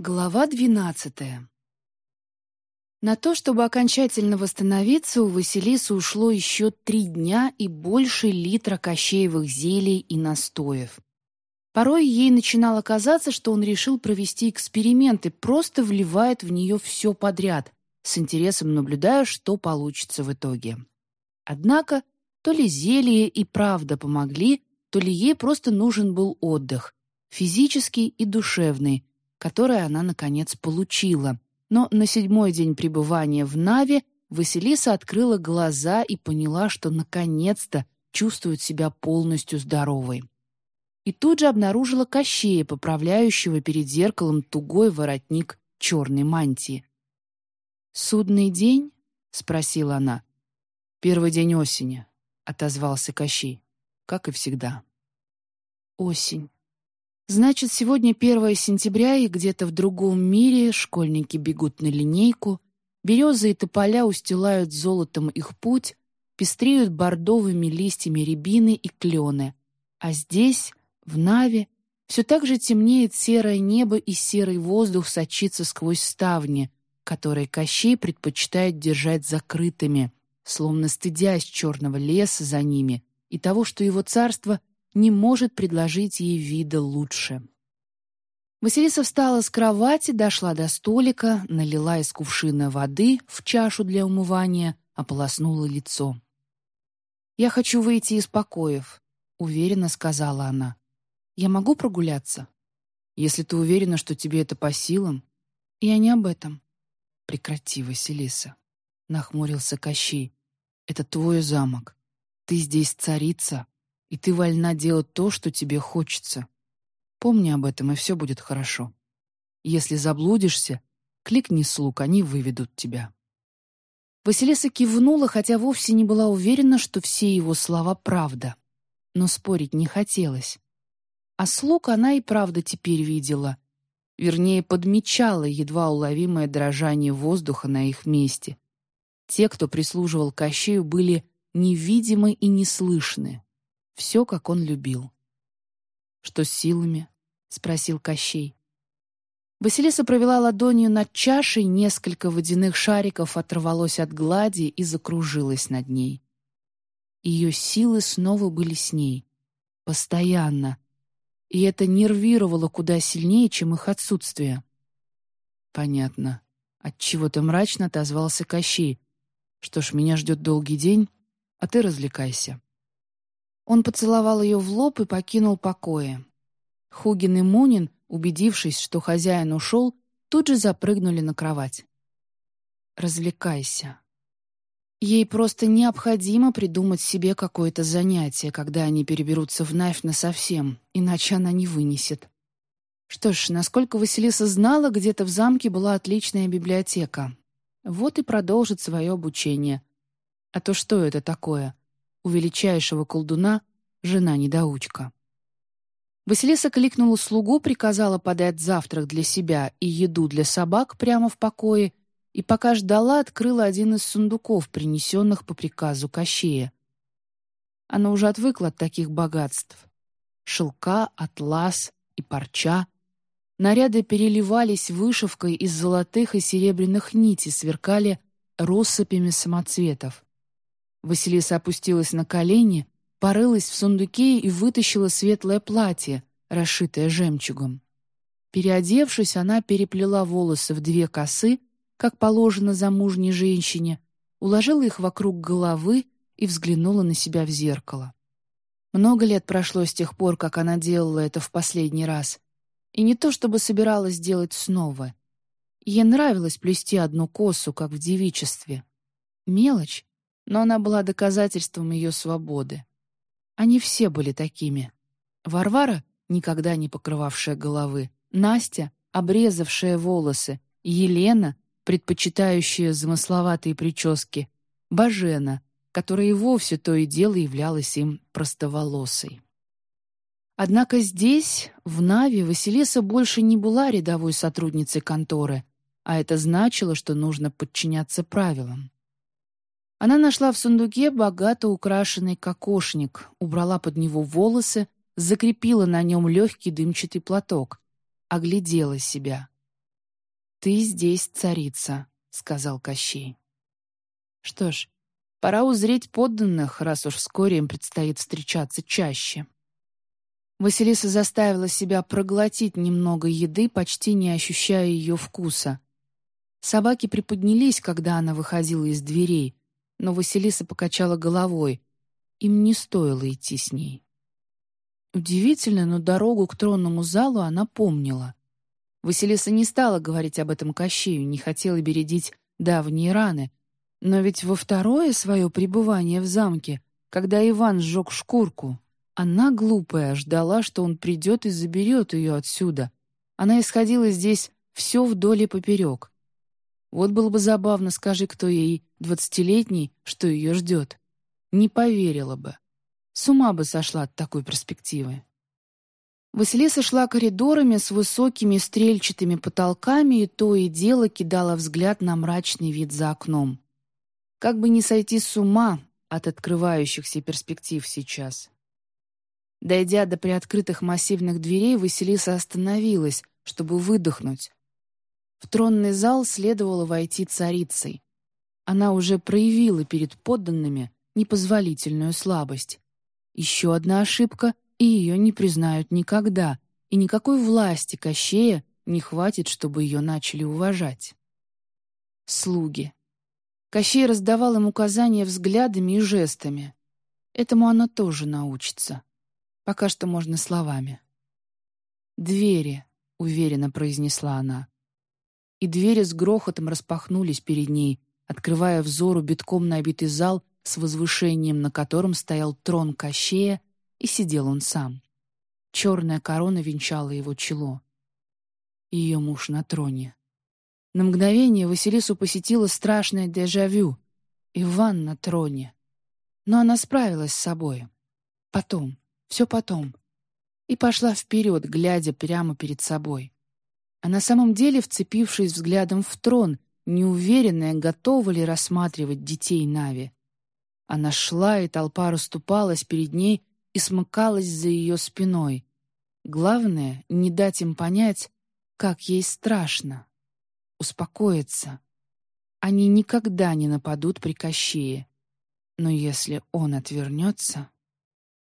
Глава двенадцатая. На то, чтобы окончательно восстановиться, у Василисы ушло еще три дня и больше литра кощеевых зелий и настоев. Порой ей начинало казаться, что он решил провести эксперимент и просто вливает в нее все подряд, с интересом наблюдая, что получится в итоге. Однако то ли зелье и правда помогли, то ли ей просто нужен был отдых, физический и душевный, которое она, наконец, получила. Но на седьмой день пребывания в Наве Василиса открыла глаза и поняла, что, наконец-то, чувствует себя полностью здоровой. И тут же обнаружила Кощея, поправляющего перед зеркалом тугой воротник черной мантии. «Судный день?» — спросила она. «Первый день осени», — отозвался Кощей, как и всегда. «Осень. Значит, сегодня 1 сентября, и где-то в другом мире школьники бегут на линейку, березы и тополя устилают золотом их путь, пестреют бордовыми листьями рябины и клены. А здесь, в Наве, все так же темнеет серое небо и серый воздух сочится сквозь ставни, которые Кощей предпочитает держать закрытыми, словно стыдясь черного леса за ними и того, что его царство не может предложить ей вида лучше. Василиса встала с кровати, дошла до столика, налила из кувшина воды в чашу для умывания, ополоснула лицо. «Я хочу выйти из покоев», — уверенно сказала она. «Я могу прогуляться?» «Если ты уверена, что тебе это по силам...» «Я не об этом». «Прекрати, Василиса», — нахмурился Кощей. «Это твой замок. Ты здесь царица, и ты вольна делать то, что тебе хочется. Помни об этом, и все будет хорошо. Если заблудишься, кликни слуг, они выведут тебя». Василиса кивнула, хотя вовсе не была уверена, что все его слова правда. Но спорить не хотелось. А слуг она и правда теперь видела. Вернее, подмечала едва уловимое дрожание воздуха на их месте. Те, кто прислуживал Кощею, были невидимы и неслышны. Все, как он любил. «Что с силами?» — спросил Кощей. Василиса провела ладонью над чашей, несколько водяных шариков оторвалось от глади и закружилось над ней. Ее силы снова были с ней. Постоянно. И это нервировало куда сильнее, чем их отсутствие. «Понятно. Отчего-то мрачно отозвался Кощей. Что ж, меня ждет долгий день, а ты развлекайся». Он поцеловал ее в лоб и покинул покои. Хугин и Мунин, убедившись, что хозяин ушел, тут же запрыгнули на кровать. «Развлекайся». Ей просто необходимо придумать себе какое-то занятие, когда они переберутся в Найф насовсем, иначе она не вынесет. Что ж, насколько Василиса знала, где-то в замке была отличная библиотека. Вот и продолжит свое обучение. А то что это такое? У величайшего колдуна жена-недоучка. Василиса кликнула слугу, приказала подать завтрак для себя и еду для собак прямо в покое, и пока ждала, открыла один из сундуков, принесенных по приказу Кощея. Она уже отвыкла от таких богатств. Шелка, атлас и парча. Наряды переливались вышивкой из золотых и серебряных нитей, сверкали россыпями самоцветов. Василиса опустилась на колени, порылась в сундуке и вытащила светлое платье, расшитое жемчугом. Переодевшись, она переплела волосы в две косы, как положено замужней женщине, уложила их вокруг головы и взглянула на себя в зеркало. Много лет прошло с тех пор, как она делала это в последний раз. И не то чтобы собиралась делать снова. Ей нравилось плести одну косу, как в девичестве. Мелочь, но она была доказательством ее свободы. Они все были такими. Варвара, никогда не покрывавшая головы, Настя, обрезавшая волосы, Елена, предпочитающая замысловатые прически, Бажена, которая и вовсе то и дело являлась им простоволосой. Однако здесь, в Нави, Василиса больше не была рядовой сотрудницей конторы, а это значило, что нужно подчиняться правилам. Она нашла в сундуке богато украшенный кокошник, убрала под него волосы, закрепила на нем легкий дымчатый платок, оглядела себя. «Ты здесь царица», — сказал Кощей. Что ж, пора узреть подданных, раз уж вскоре им предстоит встречаться чаще. Василиса заставила себя проглотить немного еды, почти не ощущая ее вкуса. Собаки приподнялись, когда она выходила из дверей, но Василиса покачала головой. Им не стоило идти с ней. Удивительно, но дорогу к тронному залу она помнила. Василиса не стала говорить об этом Кощею, не хотела бередить давние раны. Но ведь во второе свое пребывание в замке, когда Иван сжег шкурку, она, глупая, ждала, что он придет и заберет ее отсюда. Она исходила здесь все вдоль и поперек. Вот было бы забавно, скажи кто ей, двадцатилетний, что ее ждет. Не поверила бы. С ума бы сошла от такой перспективы. Василиса шла коридорами с высокими стрельчатыми потолками и то и дело кидала взгляд на мрачный вид за окном. Как бы не сойти с ума от открывающихся перспектив сейчас. Дойдя до приоткрытых массивных дверей, Василиса остановилась, чтобы выдохнуть. В тронный зал следовало войти царицей. Она уже проявила перед подданными непозволительную слабость. Еще одна ошибка — и ее не признают никогда, и никакой власти Кощея не хватит, чтобы ее начали уважать. Слуги. Кощей раздавал им указания взглядами и жестами. Этому она тоже научится. Пока что можно словами. «Двери», — уверенно произнесла она. И двери с грохотом распахнулись перед ней, открывая взору битком набитый зал с возвышением, на котором стоял трон Кощея и сидел он сам. Черная корона венчала его чело. Ее муж на троне. На мгновение Василису посетила страшное дежавю. Иван на троне. Но она справилась с собой. Потом, все потом. И пошла вперед, глядя прямо перед собой. А на самом деле, вцепившись взглядом в трон, неуверенная, готова ли рассматривать детей Нави. Она шла, и толпа расступалась перед ней, и смыкалась за ее спиной. Главное — не дать им понять, как ей страшно. Успокоиться. Они никогда не нападут при Кощее. Но если он отвернется...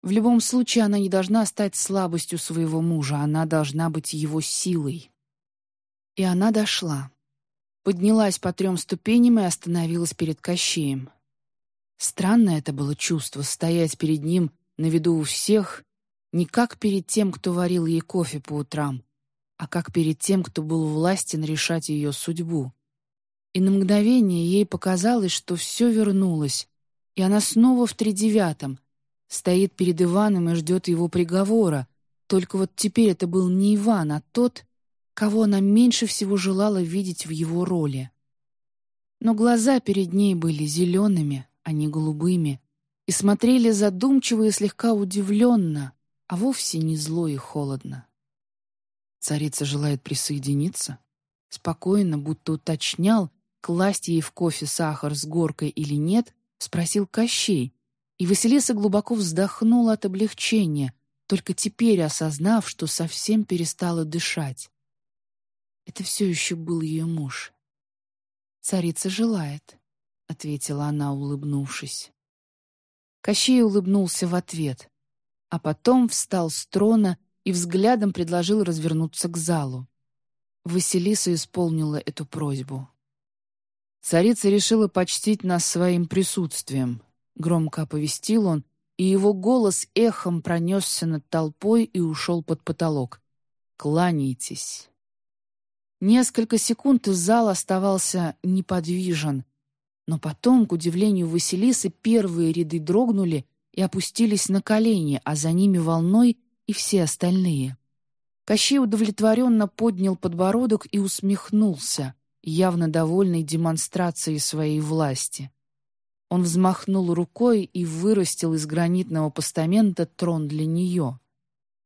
В любом случае она не должна стать слабостью своего мужа, она должна быть его силой. И она дошла. Поднялась по трем ступеням и остановилась перед Кощеем. Странное это было чувство — стоять перед ним на виду у всех, не как перед тем, кто варил ей кофе по утрам, а как перед тем, кто был властен решать ее судьбу. И на мгновение ей показалось, что все вернулось, и она снова в тридевятом, стоит перед Иваном и ждет его приговора, только вот теперь это был не Иван, а тот, кого она меньше всего желала видеть в его роли. Но глаза перед ней были зелеными, а не голубыми, и смотрели задумчиво и слегка удивленно, а вовсе не зло и холодно. Царица желает присоединиться? Спокойно, будто уточнял, класть ей в кофе сахар с горкой или нет, спросил Кощей, и Василиса глубоко вздохнула от облегчения, только теперь осознав, что совсем перестала дышать. Это все еще был ее муж. «Царица желает», — ответила она, улыбнувшись. Кощей улыбнулся в ответ, а потом встал с трона и взглядом предложил развернуться к залу. Василиса исполнила эту просьбу. «Царица решила почтить нас своим присутствием», — громко оповестил он, и его голос эхом пронесся над толпой и ушел под потолок. «Кланяйтесь». Несколько секунд зал оставался неподвижен, но потом, к удивлению Василисы, первые ряды дрогнули и опустились на колени, а за ними волной и все остальные. Кощей удовлетворенно поднял подбородок и усмехнулся, явно довольный демонстрацией своей власти. Он взмахнул рукой и вырастил из гранитного постамента трон для нее.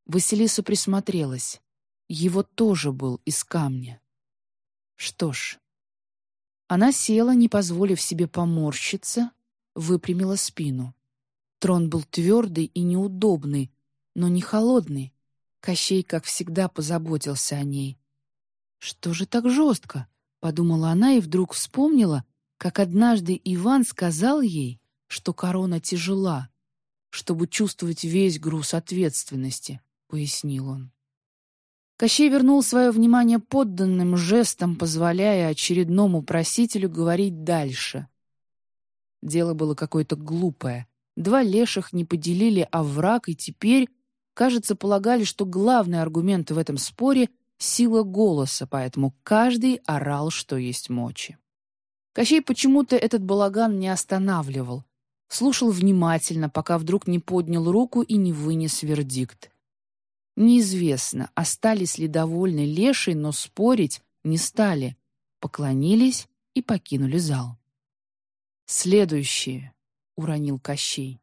Василиса присмотрелась. Его тоже был из камня. Что ж, она села, не позволив себе поморщиться, выпрямила спину. Трон был твердый и неудобный, но не холодный. Кощей, как всегда, позаботился о ней. Что же так жестко? подумала она и вдруг вспомнила, как однажды Иван сказал ей, что корона тяжела, чтобы чувствовать весь груз ответственности, пояснил он. Кощей вернул свое внимание подданным жестом, позволяя очередному просителю говорить дальше. Дело было какое-то глупое. Два леших не поделили овраг, и теперь, кажется, полагали, что главный аргумент в этом споре — сила голоса, поэтому каждый орал, что есть мочи. Кощей почему-то этот балаган не останавливал. Слушал внимательно, пока вдруг не поднял руку и не вынес вердикт. Неизвестно, остались ли довольны леший, но спорить не стали. Поклонились и покинули зал. «Следующие», — уронил Кощей.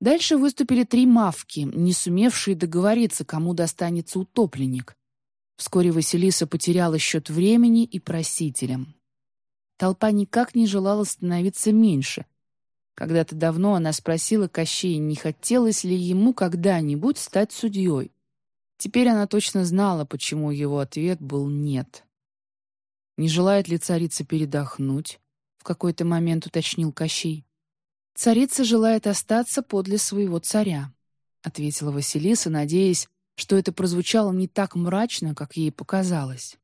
Дальше выступили три мавки, не сумевшие договориться, кому достанется утопленник. Вскоре Василиса потеряла счет времени и просителям. Толпа никак не желала становиться меньше. Когда-то давно она спросила Кощея, не хотелось ли ему когда-нибудь стать судьей. Теперь она точно знала, почему его ответ был «нет». Не желает ли царица передохнуть? в какой-то момент уточнил Кощей. «Царица желает остаться подле своего царя», — ответила Василиса, надеясь, что это прозвучало не так мрачно, как ей показалось.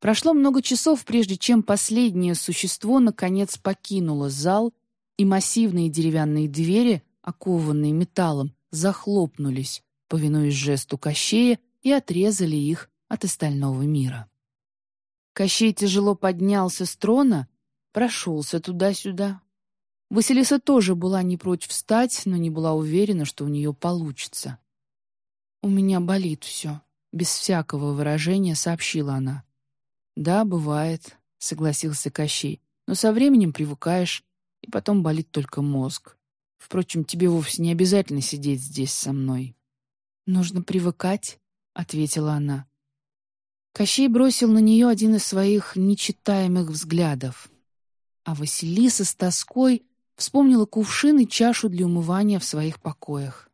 Прошло много часов, прежде чем последнее существо наконец покинуло зал, и массивные деревянные двери, окованные металлом, захлопнулись, повинуясь жесту Кощея, и отрезали их от остального мира. Кощей тяжело поднялся с трона прошелся туда-сюда. Василиса тоже была не прочь встать, но не была уверена, что у нее получится. «У меня болит все», — без всякого выражения сообщила она. «Да, бывает», — согласился Кощей, «но со временем привыкаешь, и потом болит только мозг. Впрочем, тебе вовсе не обязательно сидеть здесь со мной». «Нужно привыкать», — ответила она. Кощей бросил на нее один из своих нечитаемых взглядов. А Василиса с тоской вспомнила кувшин и чашу для умывания в своих покоях.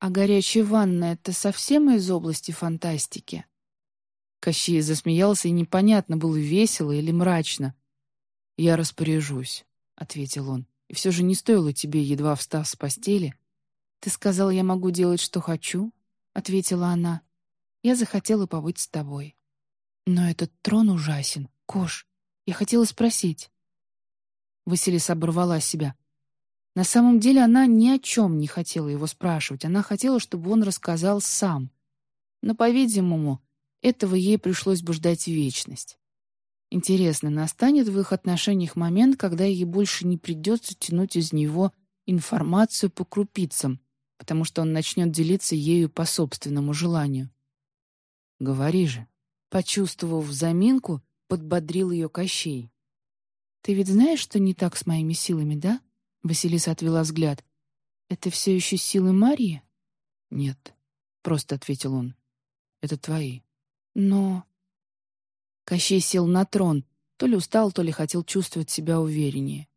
«А горячая ванна — это совсем из области фантастики?» Кощей засмеялся, и непонятно, было весело или мрачно. «Я распоряжусь», — ответил он. «И все же не стоило тебе, едва встав с постели». «Ты сказал, я могу делать, что хочу?» — ответила она. «Я захотела побыть с тобой». «Но этот трон ужасен, Кош. Я хотела спросить, Василиса оборвала себя. На самом деле она ни о чем не хотела его спрашивать. Она хотела, чтобы он рассказал сам. Но, по-видимому, этого ей пришлось бы ждать вечность. Интересно, настанет в их отношениях момент, когда ей больше не придется тянуть из него информацию по крупицам, потому что он начнет делиться ею по собственному желанию. «Говори же». Почувствовав заминку, подбодрил ее Кощей. «Ты ведь знаешь, что не так с моими силами, да?» Василиса отвела взгляд. «Это все еще силы Марии?» «Нет», — просто ответил он. «Это твои». «Но...» Кощей сел на трон, то ли устал, то ли хотел чувствовать себя увереннее.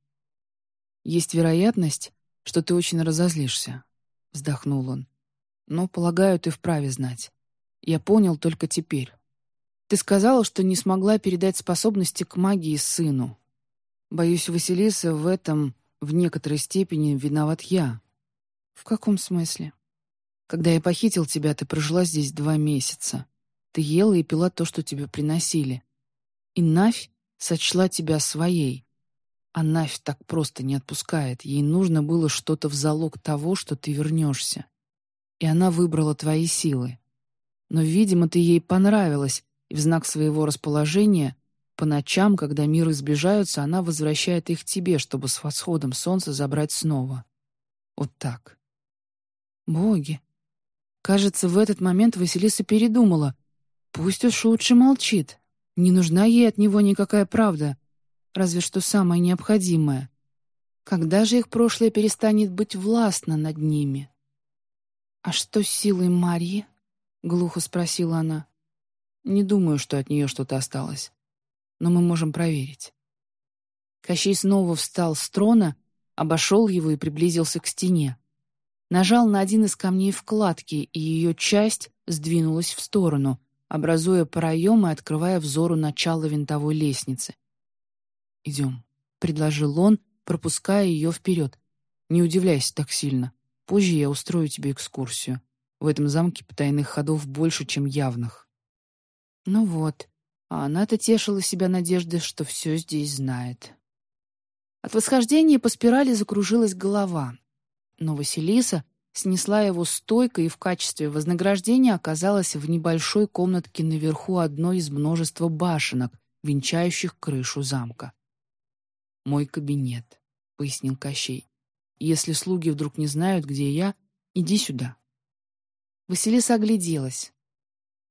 «Есть вероятность, что ты очень разозлишься», — вздохнул он. «Но, полагаю, ты вправе знать. Я понял только теперь. Ты сказала, что не смогла передать способности к магии сыну. Боюсь, Василиса, в этом в некоторой степени виноват я. В каком смысле? Когда я похитил тебя, ты прожила здесь два месяца. Ты ела и пила то, что тебе приносили. И Навь сочла тебя своей. А Навь так просто не отпускает. Ей нужно было что-то в залог того, что ты вернешься. И она выбрала твои силы. Но, видимо, ты ей понравилась, и в знак своего расположения по ночам, когда миры сближаются, она возвращает их тебе, чтобы с восходом солнца забрать снова. Вот так. Боги. Кажется, в этот момент Василиса передумала. Пусть уж лучше молчит. Не нужна ей от него никакая правда, разве что самая необходимая. Когда же их прошлое перестанет быть властно над ними? «А что с силой Марьи?» — глухо спросила она. «Не думаю, что от нее что-то осталось но мы можем проверить». Кощей снова встал с трона, обошел его и приблизился к стене. Нажал на один из камней вкладки, и ее часть сдвинулась в сторону, образуя проем и открывая взору начало винтовой лестницы. «Идем», — предложил он, пропуская ее вперед. «Не удивляйся так сильно. Позже я устрою тебе экскурсию. В этом замке потайных ходов больше, чем явных». Ну вот, а она-то тешила себя надеждой, что все здесь знает. От восхождения по спирали закружилась голова. Но Василиса снесла его стойко и в качестве вознаграждения оказалась в небольшой комнатке наверху одной из множества башенок, венчающих крышу замка. «Мой кабинет», — пояснил Кощей. «Если слуги вдруг не знают, где я, иди сюда». Василиса огляделась.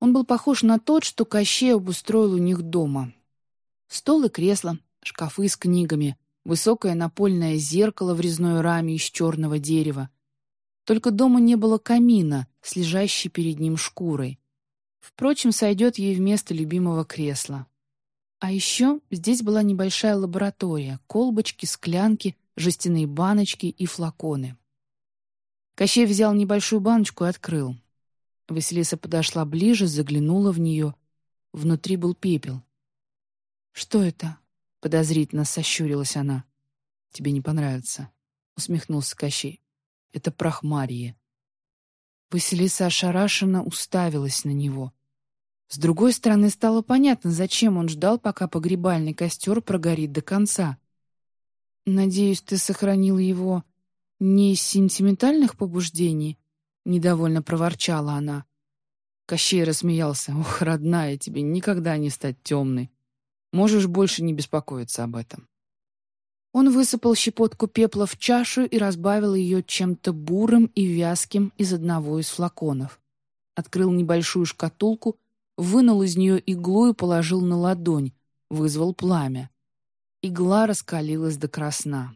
Он был похож на тот, что Кощей обустроил у них дома. Стол и кресло, шкафы с книгами, высокое напольное зеркало в резной раме из черного дерева, только дома не было камина с лежащей перед ним шкурой. Впрочем, сойдет ей вместо любимого кресла. А еще здесь была небольшая лаборатория, колбочки, склянки, жестяные баночки и флаконы. Кощей взял небольшую баночку и открыл. Василиса подошла ближе, заглянула в нее. Внутри был пепел. «Что это?» — подозрительно сощурилась она. «Тебе не понравится», — усмехнулся Кощей. Это прахмарье. Василиса ошарашенно уставилась на него. С другой стороны, стало понятно, зачем он ждал, пока погребальный костер прогорит до конца. «Надеюсь, ты сохранил его не из сентиментальных побуждений?» — недовольно проворчала она. Кощей рассмеялся. «Ох, родная, тебе никогда не стать темной. Можешь больше не беспокоиться об этом». Он высыпал щепотку пепла в чашу и разбавил ее чем-то бурым и вязким из одного из флаконов. Открыл небольшую шкатулку, вынул из нее иглу и положил на ладонь, вызвал пламя. Игла раскалилась до красна.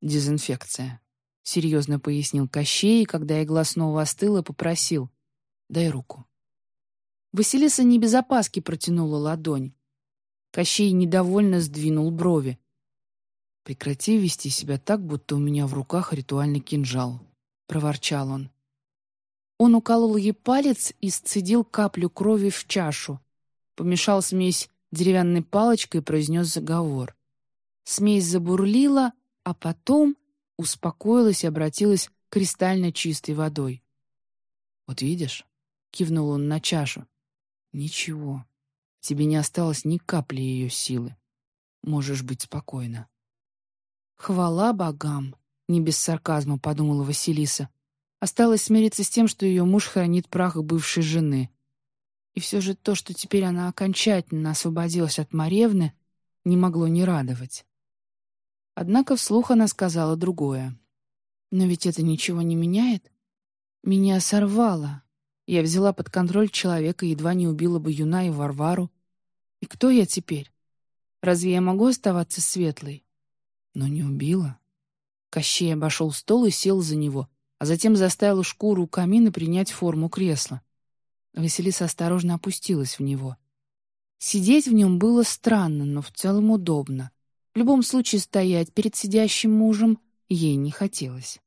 «Дезинфекция», — серьезно пояснил Кощей, и когда игла снова остыла, попросил «дай руку». Василиса не без опаски протянула ладонь. Кощей недовольно сдвинул брови. «Прекрати вести себя так, будто у меня в руках ритуальный кинжал», — проворчал он. Он уколол ей палец и сцедил каплю крови в чашу, помешал смесь деревянной палочкой и произнес заговор. Смесь забурлила, а потом успокоилась и обратилась к кристально чистой водой. «Вот видишь?» — кивнул он на чашу. «Ничего, тебе не осталось ни капли ее силы. Можешь быть спокойна». «Хвала богам!» — не без сарказма подумала Василиса. Осталось смириться с тем, что ее муж хранит прах бывшей жены. И все же то, что теперь она окончательно освободилась от Маревны, не могло не радовать. Однако вслух она сказала другое. «Но ведь это ничего не меняет. Меня сорвало. Я взяла под контроль человека едва не убила бы Юна и Варвару. И кто я теперь? Разве я могу оставаться светлой? Но не убила. Кощей обошел стол и сел за него, а затем заставил шкуру камина принять форму кресла. Василиса осторожно опустилась в него. Сидеть в нем было странно, но в целом удобно. В любом случае стоять перед сидящим мужем ей не хотелось.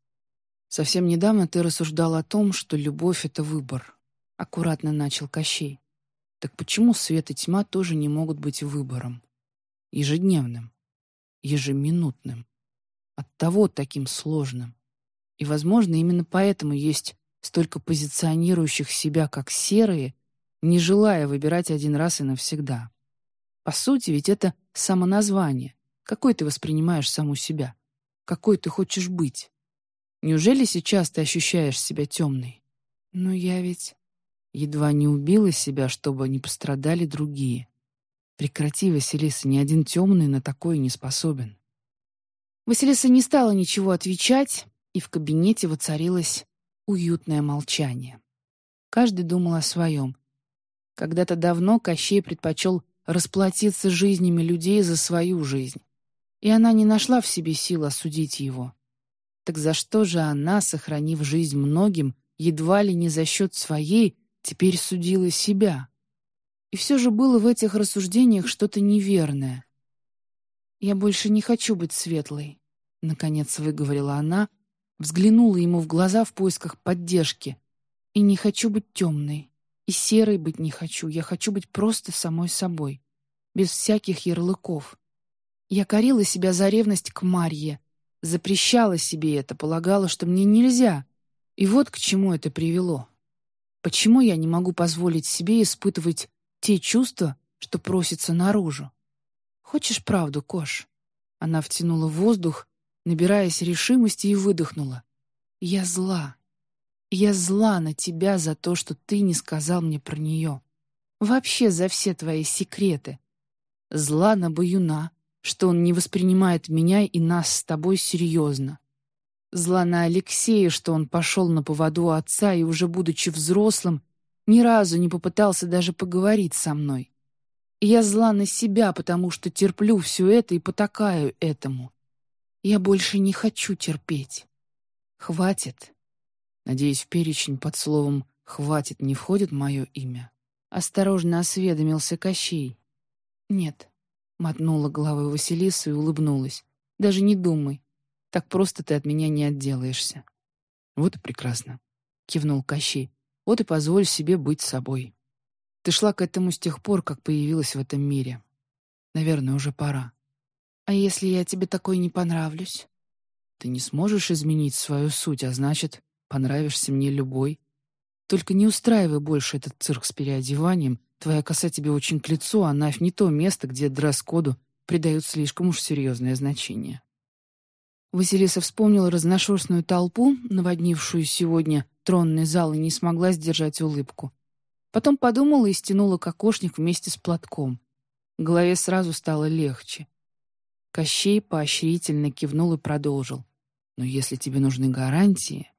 «Совсем недавно ты рассуждал о том, что любовь — это выбор», — аккуратно начал Кощей. «Так почему свет и тьма тоже не могут быть выбором? Ежедневным?» Ежеминутным. Оттого таким сложным. И, возможно, именно поэтому есть столько позиционирующих себя как серые, не желая выбирать один раз и навсегда. По сути, ведь это самоназвание. Какой ты воспринимаешь саму себя? Какой ты хочешь быть? Неужели сейчас ты ощущаешь себя темной? Но я ведь едва не убила себя, чтобы не пострадали другие. Прекрати, Василиса, ни один темный на такое не способен. Василиса не стала ничего отвечать, и в кабинете воцарилось уютное молчание. Каждый думал о своем. Когда-то давно Кощей предпочел расплатиться жизнями людей за свою жизнь, и она не нашла в себе сил осудить его. Так за что же она, сохранив жизнь многим, едва ли не за счет своей, теперь судила себя? И все же было в этих рассуждениях что-то неверное. «Я больше не хочу быть светлой», — наконец выговорила она, взглянула ему в глаза в поисках поддержки. «И не хочу быть темной. И серой быть не хочу. Я хочу быть просто самой собой. Без всяких ярлыков. Я корила себя за ревность к Марье. Запрещала себе это, полагала, что мне нельзя. И вот к чему это привело. Почему я не могу позволить себе испытывать те чувства, что просятся наружу? Хочешь правду, Кош? Она втянула воздух, набираясь решимости, и выдохнула. Я зла. Я зла на тебя за то, что ты не сказал мне про нее. Вообще за все твои секреты. Зла на Баюна, что он не воспринимает меня и нас с тобой серьезно. Зла на Алексея, что он пошел на поводу отца и, уже будучи взрослым, ни разу не попытался даже поговорить со мной. И я зла на себя, потому что терплю все это и потакаю этому. Я больше не хочу терпеть. Хватит. Надеюсь, в перечень под словом «хватит» не входит мое имя. Осторожно осведомился Кощей. «Нет», — мотнула головой Василиса и улыбнулась. «Даже не думай. Так просто ты от меня не отделаешься». «Вот и прекрасно», — кивнул Кощей. «Вот и позволь себе быть собой. Ты шла к этому с тех пор, как появилась в этом мире. Наверное, уже пора». «А если я тебе такой не понравлюсь?» «Ты не сможешь изменить свою суть, а значит, понравишься мне любой. Только не устраивай больше этот цирк с переодеванием. Твоя коса тебе очень к лицу, а нафь не то место, где дресс-коду придают слишком уж серьезное значение». Василиса вспомнила разношерстную толпу, наводнившую сегодня тронный зал, и не смогла сдержать улыбку. Потом подумала и стянула кокошник вместе с платком. Голове сразу стало легче. Кощей поощрительно кивнул и продолжил. «Но если тебе нужны гарантии,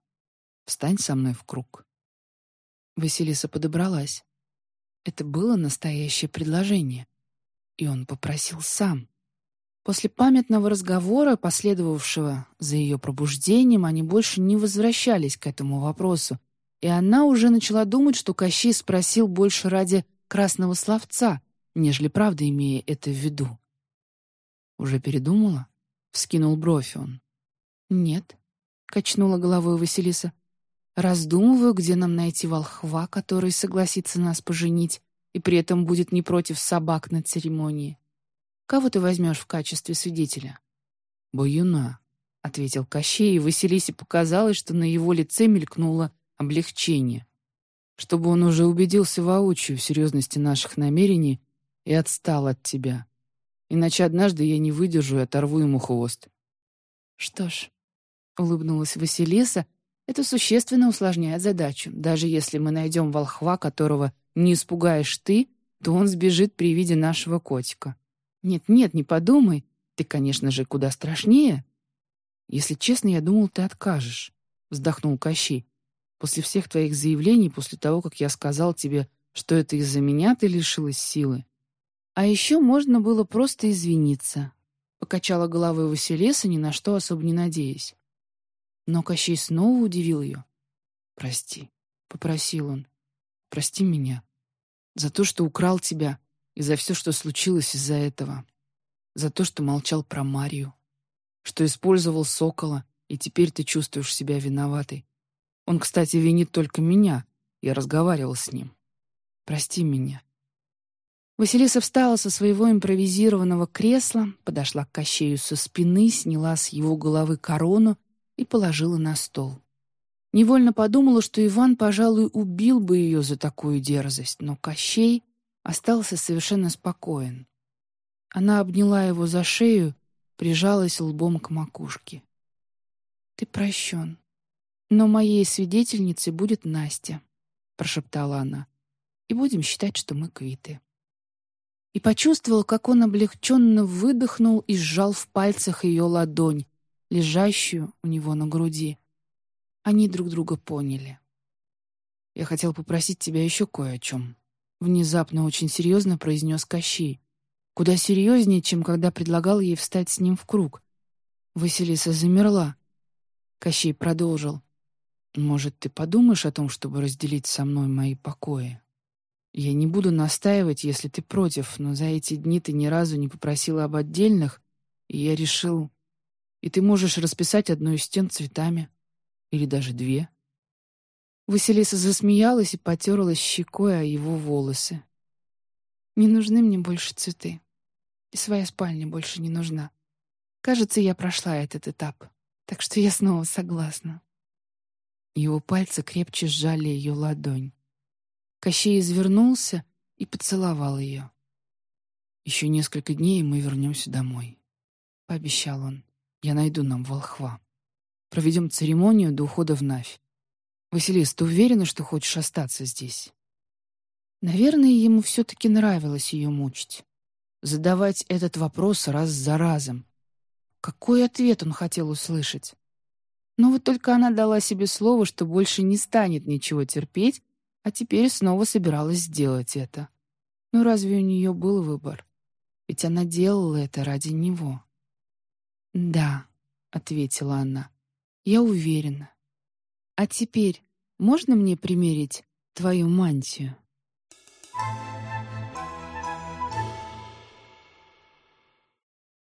встань со мной в круг». Василиса подобралась. Это было настоящее предложение. И он попросил сам. После памятного разговора, последовавшего за ее пробуждением, они больше не возвращались к этому вопросу, и она уже начала думать, что Кощей спросил больше ради красного словца, нежели правда имея это в виду. «Уже передумала?» — вскинул бровь он. «Нет», — качнула головой Василиса. «Раздумываю, где нам найти волхва, который согласится нас поженить и при этом будет не против собак на церемонии. Кого ты возьмешь в качестве свидетеля?» «Баюна», — ответил Кощей, и Василисе показалось, что на его лице мелькнуло облегчение. «Чтобы он уже убедился воочию в серьезности наших намерений и отстал от тебя. Иначе однажды я не выдержу и оторву ему хвост». «Что ж», — улыбнулась Василиса, — «это существенно усложняет задачу. Даже если мы найдем волхва, которого не испугаешь ты, то он сбежит при виде нашего котика. «Нет-нет, не подумай. Ты, конечно же, куда страшнее». «Если честно, я думал, ты откажешь», — вздохнул Кощей. «После всех твоих заявлений, после того, как я сказал тебе, что это из-за меня ты лишилась силы». «А еще можно было просто извиниться», — покачала головой Василиса, ни на что особо не надеясь. Но Кощей снова удивил ее. «Прости», — попросил он. «Прости меня. За то, что украл тебя, и за все, что случилось из-за этого. За то, что молчал про Марию. Что использовал Сокола, и теперь ты чувствуешь себя виноватой. Он, кстати, винит только меня. Я разговаривал с ним. Прости меня. Василиса встала со своего импровизированного кресла, подошла к Кощею со спины, сняла с его головы корону и положила на стол. Невольно подумала, что Иван, пожалуй, убил бы ее за такую дерзость, но Кощей остался совершенно спокоен. Она обняла его за шею, прижалась лбом к макушке. «Ты прощен. Но моей свидетельницей будет Настя», — прошептала она. «И будем считать, что мы квиты». И почувствовал, как он облегченно выдохнул и сжал в пальцах ее ладонь, лежащую у него на груди. Они друг друга поняли. «Я хотел попросить тебя еще кое о чем», Внезапно очень серьезно произнес Кощей. Куда серьезнее, чем когда предлагал ей встать с ним в круг. Василиса замерла. Кощей продолжил. «Может, ты подумаешь о том, чтобы разделить со мной мои покои? Я не буду настаивать, если ты против, но за эти дни ты ни разу не попросила об отдельных, и я решил... И ты можешь расписать одну из стен цветами. Или даже две». Василиса засмеялась и потерлась щекой о его волосы. «Не нужны мне больше цветы. И своя спальня больше не нужна. Кажется, я прошла этот этап, так что я снова согласна». Его пальцы крепче сжали ее ладонь. Кощей извернулся и поцеловал ее. «Еще несколько дней, и мы вернемся домой», — пообещал он. «Я найду нам волхва. Проведем церемонию до ухода в Навь. Василис, ты уверена, что хочешь остаться здесь?» Наверное, ему все-таки нравилось ее мучить. Задавать этот вопрос раз за разом. Какой ответ он хотел услышать? Но вот только она дала себе слово, что больше не станет ничего терпеть, а теперь снова собиралась сделать это. Но разве у нее был выбор? Ведь она делала это ради него. «Да», — ответила она, — «я уверена. А теперь можно мне примерить твою мантию?» Thank you.